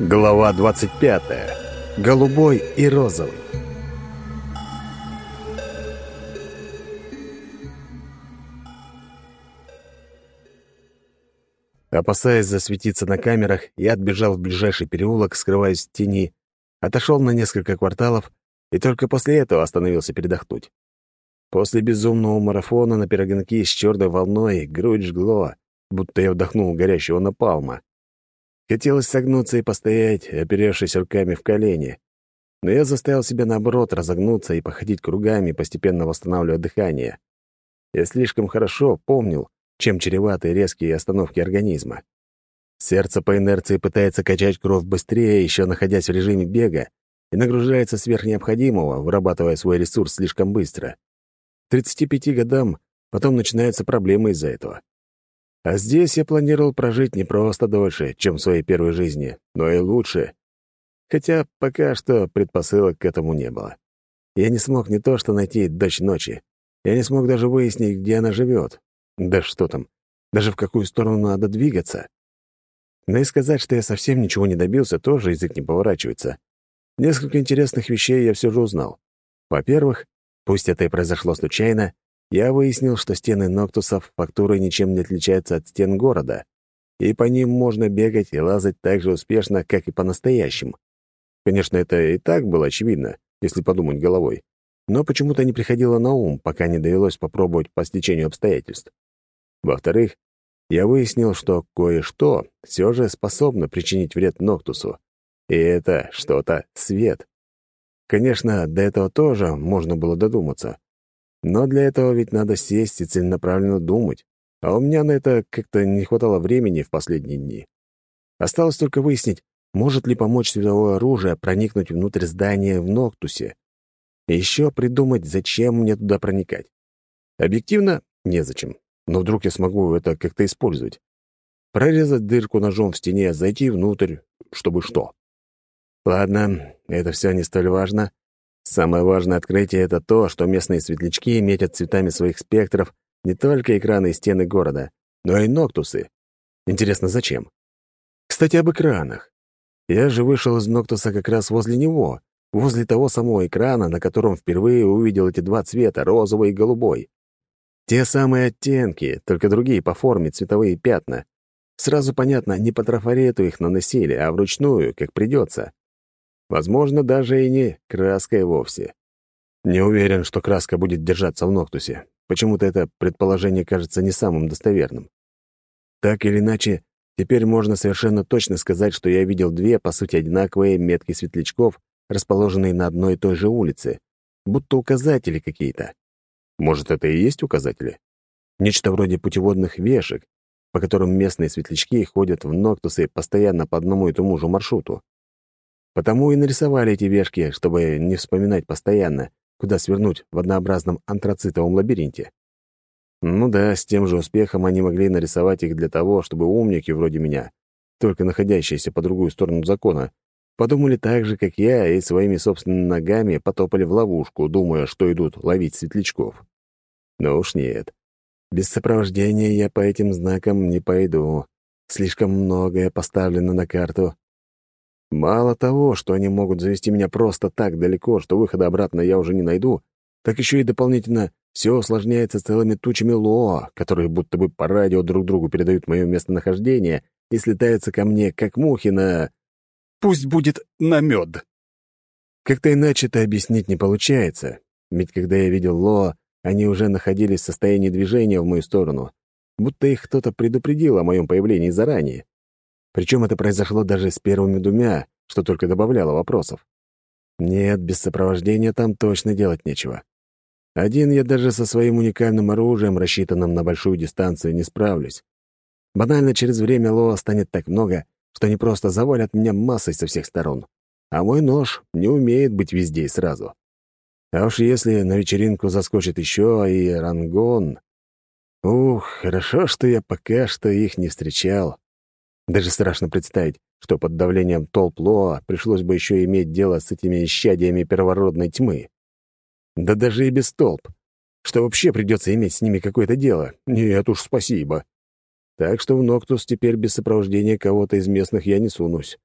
Глава 25. Голубой и розовый. Опасаясь засветиться на камерах, я отбежал в ближайший переулок, скрываясь в тени, отошел на несколько кварталов и только после этого остановился передохнуть. После безумного марафона на перегонки с черной волной грудь жгло, будто я вдохнул горящего напалма. Хотелось согнуться и постоять, оперевшись руками в колени. Но я заставил себя, наоборот, разогнуться и походить кругами, постепенно восстанавливая дыхание. Я слишком хорошо помнил, чем чреваты резкие остановки организма. Сердце по инерции пытается качать кровь быстрее, еще находясь в режиме бега, и нагружается сверх необходимого, вырабатывая свой ресурс слишком быстро. К 35 годам потом начинаются проблемы из-за этого. А здесь я планировал прожить не просто дольше, чем в своей первой жизни, но и лучше. Хотя пока что предпосылок к этому не было. Я не смог не то что найти дочь ночи, я не смог даже выяснить, где она живет. Да что там, даже в какую сторону надо двигаться. Но и сказать, что я совсем ничего не добился, тоже язык не поворачивается. Несколько интересных вещей я все же узнал. Во-первых, пусть это и произошло случайно, я выяснил, что стены Ноктусов фактурой ничем не отличаются от стен города, и по ним можно бегать и лазать так же успешно, как и по-настоящему. Конечно, это и так было очевидно, если подумать головой, но почему-то не приходило на ум, пока не довелось попробовать по стечению обстоятельств. Во-вторых, я выяснил, что кое-что все же способно причинить вред Ноктусу. И это что-то свет. Конечно, до этого тоже можно было додуматься. Но для этого ведь надо сесть и целенаправленно думать. А у меня на это как-то не хватало времени в последние дни. Осталось только выяснить, может ли помочь световое оружие проникнуть внутрь здания в Ноктусе. И еще придумать, зачем мне туда проникать. Объективно, незачем но вдруг я смогу это как-то использовать. Прорезать дырку ножом в стене, зайти внутрь, чтобы что. Ладно, это все не столь важно. Самое важное открытие — это то, что местные светлячки метят цветами своих спектров не только экраны и стены города, но и ноктусы. Интересно, зачем? Кстати, об экранах. Я же вышел из ноктуса как раз возле него, возле того самого экрана, на котором впервые увидел эти два цвета — розовый и голубой. Те самые оттенки, только другие по форме цветовые пятна. Сразу понятно, не по трафарету их наносили, а вручную, как придется. Возможно, даже и не краской вовсе. Не уверен, что краска будет держаться в Ноктусе. Почему-то это предположение кажется не самым достоверным. Так или иначе, теперь можно совершенно точно сказать, что я видел две, по сути, одинаковые метки светлячков, расположенные на одной и той же улице, будто указатели какие-то. Может, это и есть указатели? Нечто вроде путеводных вешек, по которым местные светлячки ходят в Ноктусы постоянно по одному и тому же маршруту. Потому и нарисовали эти вешки, чтобы не вспоминать постоянно, куда свернуть в однообразном антрацитовом лабиринте. Ну да, с тем же успехом они могли нарисовать их для того, чтобы умники вроде меня, только находящиеся по другую сторону закона, подумали так же, как я, и своими собственными ногами потопали в ловушку, думая, что идут ловить светлячков. Но уж нет. Без сопровождения я по этим знакам не пойду. Слишком многое поставлено на карту. Мало того, что они могут завести меня просто так далеко, что выхода обратно я уже не найду, так еще и дополнительно все усложняется целыми тучами Лоа, которые будто бы по радио друг другу передают мое местонахождение и слетаются ко мне, как мухи на... Пусть будет на мед. Как-то иначе это объяснить не получается, ведь когда я видел Лоа, они уже находились в состоянии движения в мою сторону, будто их кто-то предупредил о моем появлении заранее. Причем это произошло даже с первыми двумя, что только добавляло вопросов. Нет, без сопровождения там точно делать нечего. Один я даже со своим уникальным оружием, рассчитанным на большую дистанцию, не справлюсь. Банально через время Лоа станет так много, что они просто завалят меня массой со всех сторон. А мой нож не умеет быть везде и сразу. А уж если на вечеринку заскочит еще и рангон... Ух, хорошо, что я пока что их не встречал. Даже страшно представить, что под давлением толп Лоа пришлось бы еще иметь дело с этими исчадиями первородной тьмы. Да даже и без толп. Что вообще придется иметь с ними какое-то дело? Нет уж, спасибо. Так что в Ноктус теперь без сопровождения кого-то из местных я не сунусь.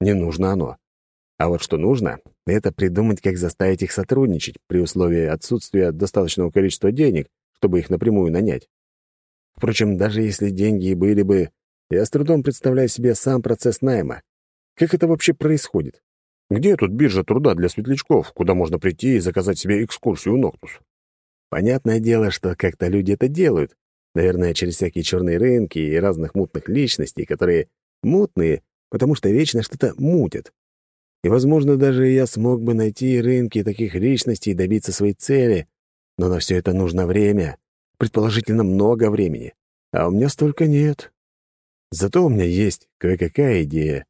Не нужно оно. А вот что нужно, это придумать, как заставить их сотрудничать при условии отсутствия достаточного количества денег, чтобы их напрямую нанять. Впрочем, даже если деньги и были бы, я с трудом представляю себе сам процесс найма. Как это вообще происходит? Где тут биржа труда для светлячков, куда можно прийти и заказать себе экскурсию Ноктус? Понятное дело, что как-то люди это делают. Наверное, через всякие черные рынки и разных мутных личностей, которые мутные, потому что вечно что-то мутят. И, возможно, даже я смог бы найти рынки таких личностей и добиться своей цели, но на все это нужно время, предположительно много времени, а у меня столько нет. Зато у меня есть кое-какая идея.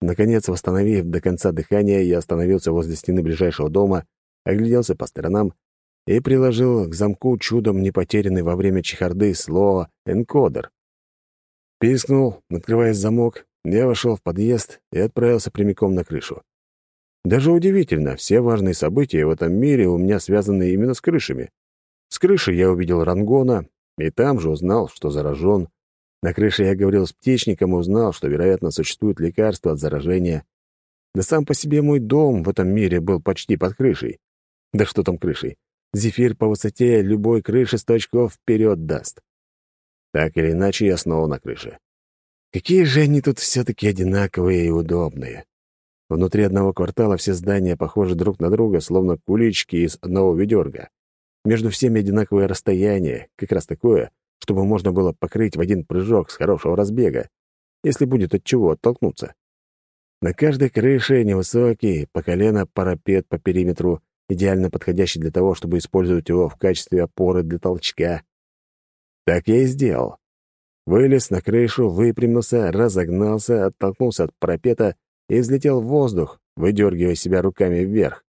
Наконец, восстановив до конца дыхания, я остановился возле стены ближайшего дома, огляделся по сторонам и приложил к замку чудом не потерянный во время чехарды слово «энкодер». Пискнул, открываясь замок, я вошел в подъезд и отправился прямиком на крышу. Даже удивительно, все важные события в этом мире у меня связаны именно с крышами. С крыши я увидел Рангона, и там же узнал, что заражен. На крыше я говорил с птичником и узнал, что, вероятно, существует лекарство от заражения. Да сам по себе мой дом в этом мире был почти под крышей. Да что там крышей? Зефир по высоте любой крыши сто очков вперед даст. Так или иначе, я снова на крыше. Какие же они тут все-таки одинаковые и удобные. Внутри одного квартала все здания похожи друг на друга, словно кулички из одного ведерга. Между всеми одинаковое расстояние, как раз такое, чтобы можно было покрыть в один прыжок с хорошего разбега, если будет от чего оттолкнуться. На каждой крыше невысокий, по колено парапет по периметру, идеально подходящий для того, чтобы использовать его в качестве опоры для толчка. Так я и сделал. Вылез на крышу, выпрямился, разогнался, оттолкнулся от парапета и взлетел в воздух, выдергивая себя руками вверх.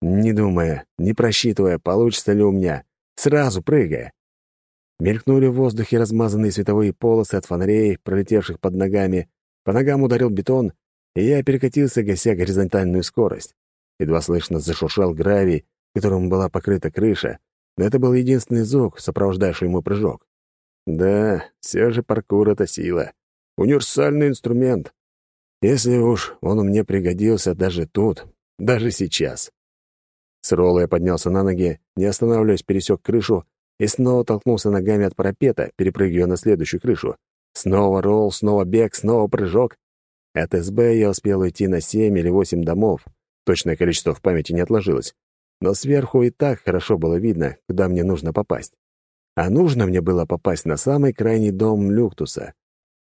Не думая, не просчитывая, получится ли у меня, сразу прыгая. Мелькнули в воздухе размазанные световые полосы от фонарей, пролетевших под ногами. По ногам ударил бетон, и я перекатился, гася горизонтальную скорость. Едва слышно зашуршал гравий, которым была покрыта крыша, но это был единственный звук, сопровождавший мой прыжок. Да, все же паркур — это сила. Универсальный инструмент. Если уж он мне пригодился даже тут, даже сейчас. С ролла я поднялся на ноги, не останавливаясь, пересек крышу и снова толкнулся ногами от парапета, перепрыгивая на следующую крышу. Снова ролл, снова бег, снова прыжок. От СБ я успел уйти на семь или восемь домов. Точное количество в памяти не отложилось. Но сверху и так хорошо было видно, куда мне нужно попасть. А нужно мне было попасть на самый крайний дом Люктуса,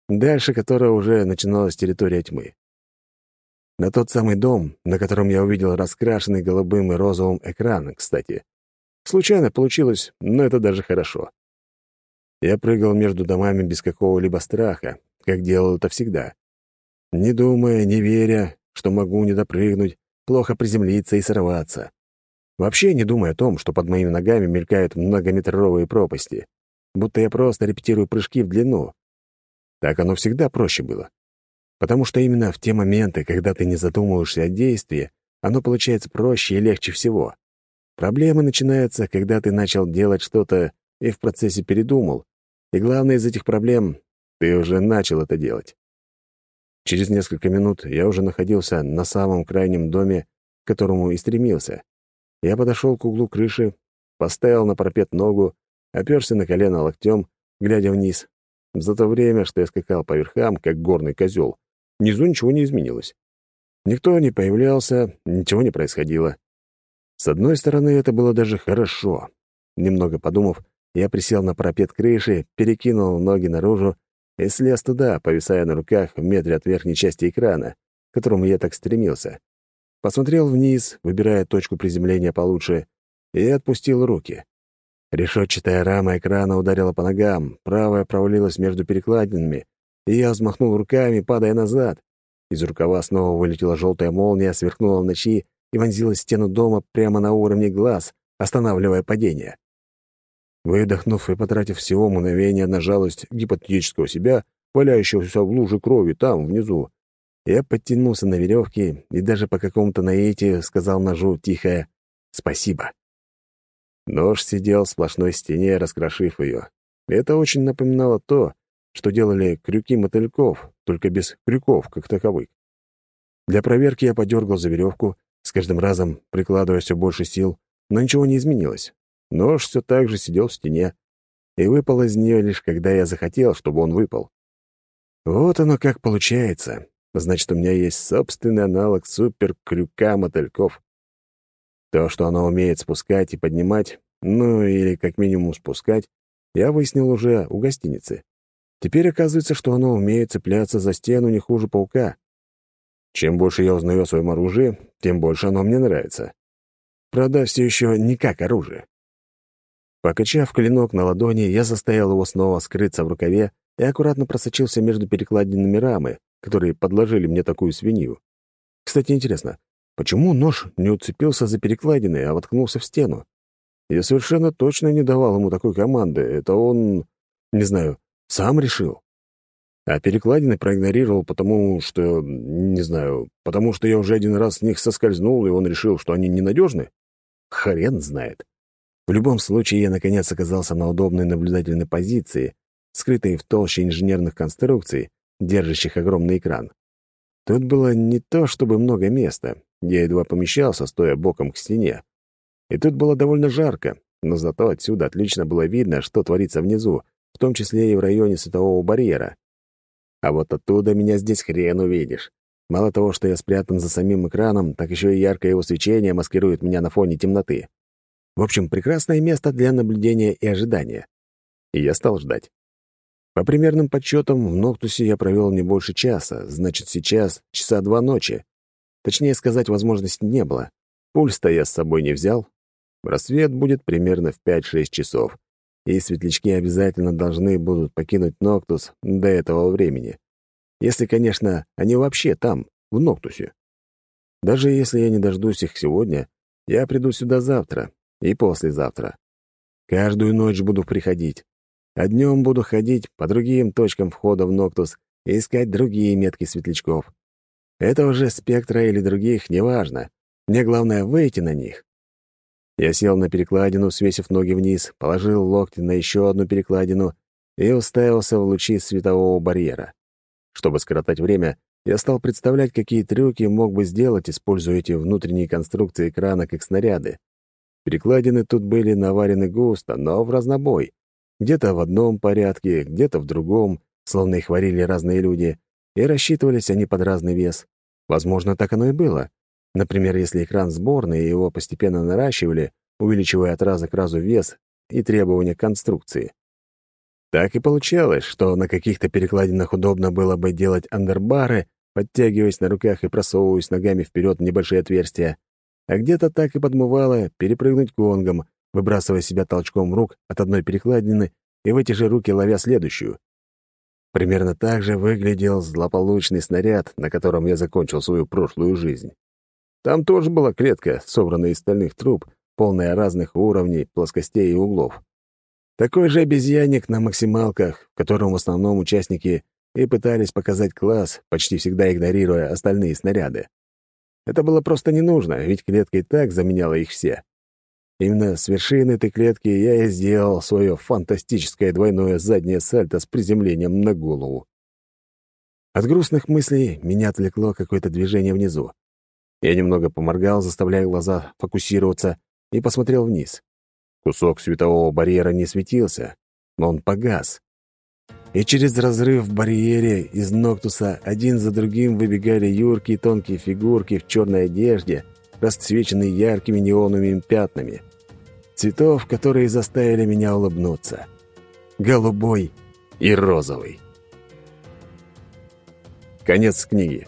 дальше которого уже начиналась территория тьмы. На тот самый дом, на котором я увидел раскрашенный голубым и розовым экран, кстати. Случайно получилось, но это даже хорошо. Я прыгал между домами без какого-либо страха, как делал это всегда. Не думая, не веря, что могу не допрыгнуть, плохо приземлиться и сорваться. Вообще не думая о том, что под моими ногами мелькают многометровые пропасти. Будто я просто репетирую прыжки в длину. Так оно всегда проще было. Потому что именно в те моменты, когда ты не задумываешься о действии, оно получается проще и легче всего. Проблемы начинаются, когда ты начал делать что-то и в процессе передумал. И главное из этих проблем — ты уже начал это делать. Через несколько минут я уже находился на самом крайнем доме, к которому и стремился. Я подошел к углу крыши, поставил на парапет ногу, оперся на колено локтем, глядя вниз. За то время, что я скакал по верхам, как горный козел, внизу ничего не изменилось. Никто не появлялся, ничего не происходило. С одной стороны, это было даже хорошо. Немного подумав, я присел на парапет крыши, перекинул ноги наружу и слез туда, повисая на руках в метре от верхней части экрана, к которому я так стремился. Посмотрел вниз, выбирая точку приземления получше, и отпустил руки. Решетчатая рама экрана ударила по ногам, правая провалилась между перекладинами, и я взмахнул руками, падая назад. Из рукава снова вылетела желтая молния, сверкнула в ночи и вонзилась в стену дома прямо на уровне глаз, останавливая падение. Выдохнув и потратив всего мгновения на жалость гипотетического себя, валяющегося в луже крови там, внизу, я подтянулся на веревке и даже по какому-то наитию сказал ножу тихое «спасибо». Нож сидел в сплошной стене, раскрошив ее. Это очень напоминало то, что делали крюки мотыльков, только без крюков, как таковых. Для проверки я подергал за веревку, с каждым разом прикладывая все больше сил, но ничего не изменилось. Нож все так же сидел в стене и выпал из нее лишь когда я захотел, чтобы он выпал. Вот оно как получается. Значит, у меня есть собственный аналог супер-крюка мотыльков. То, что оно умеет спускать и поднимать, ну или как минимум спускать, я выяснил уже у гостиницы. Теперь оказывается, что оно умеет цепляться за стену не хуже паука. Чем больше я узнаю о своем оружии, тем больше оно мне нравится. Правда, все еще не как оружие. Покачав клинок на ладони, я заставил его снова скрыться в рукаве и аккуратно просочился между перекладинами рамы, которые подложили мне такую свинью. Кстати, интересно, почему нож не уцепился за перекладины, а воткнулся в стену? Я совершенно точно не давал ему такой команды. Это он, не знаю, сам решил. А перекладины проигнорировал, потому что, не знаю, потому что я уже один раз с них соскользнул, и он решил, что они ненадежны? Хрен знает. В любом случае, я наконец оказался на удобной наблюдательной позиции, скрытой в толще инженерных конструкций, держащих огромный экран. Тут было не то чтобы много места, я едва помещался, стоя боком к стене. И тут было довольно жарко, но зато отсюда отлично было видно, что творится внизу, в том числе и в районе светового барьера. А вот оттуда меня здесь хрен увидишь. Мало того, что я спрятан за самим экраном, так еще и яркое его свечение маскирует меня на фоне темноты. В общем, прекрасное место для наблюдения и ожидания. И я стал ждать. По примерным подсчетам, в Ноктусе я провел не больше часа, значит, сейчас часа два ночи. Точнее сказать, возможности не было. Пульс-то я с собой не взял. Рассвет будет примерно в 5-6 часов, и светлячки обязательно должны будут покинуть Ноктус до этого времени. Если, конечно, они вообще там, в Ноктусе. Даже если я не дождусь их сегодня, я приду сюда завтра и послезавтра. Каждую ночь буду приходить, а днем буду ходить по другим точкам входа в Ноктус и искать другие метки светлячков. Это уже спектра или других, неважно. Мне главное выйти на них. Я сел на перекладину, свесив ноги вниз, положил локти на еще одну перекладину и уставился в лучи светового барьера. Чтобы скоротать время, я стал представлять, какие трюки мог бы сделать, используя эти внутренние конструкции экрана как снаряды. Перекладины тут были наварены густо, но в разнобой. Где-то в одном порядке, где-то в другом, словно их варили разные люди, и рассчитывались они под разный вес. Возможно, так оно и было. Например, если экран сборный, и его постепенно наращивали, увеличивая от раза к разу вес и требования конструкции. Так и получалось, что на каких-то перекладинах удобно было бы делать андербары, подтягиваясь на руках и просовываясь ногами вперед в небольшие отверстия, а где-то так и подмывало перепрыгнуть гонгом, выбрасывая себя толчком рук от одной перекладины и в эти же руки ловя следующую. Примерно так же выглядел злополучный снаряд, на котором я закончил свою прошлую жизнь. Там тоже была клетка, собранная из стальных труб, полная разных уровней, плоскостей и углов. Такой же обезьянник на максималках, в котором в основном участники и пытались показать класс, почти всегда игнорируя остальные снаряды. Это было просто не нужно, ведь клетка и так заменяла их все. Именно с вершины этой клетки я и сделал свое фантастическое двойное заднее сальто с приземлением на голову. От грустных мыслей меня отвлекло какое-то движение внизу. Я немного поморгал, заставляя глаза фокусироваться, и посмотрел вниз. Кусок светового барьера не светился, но он погас. И через разрыв в барьере из Ноктуса один за другим выбегали юркие тонкие фигурки в черной одежде, расцвеченные яркими неоновыми пятнами. Цветов, которые заставили меня улыбнуться. Голубой и розовый. Конец книги.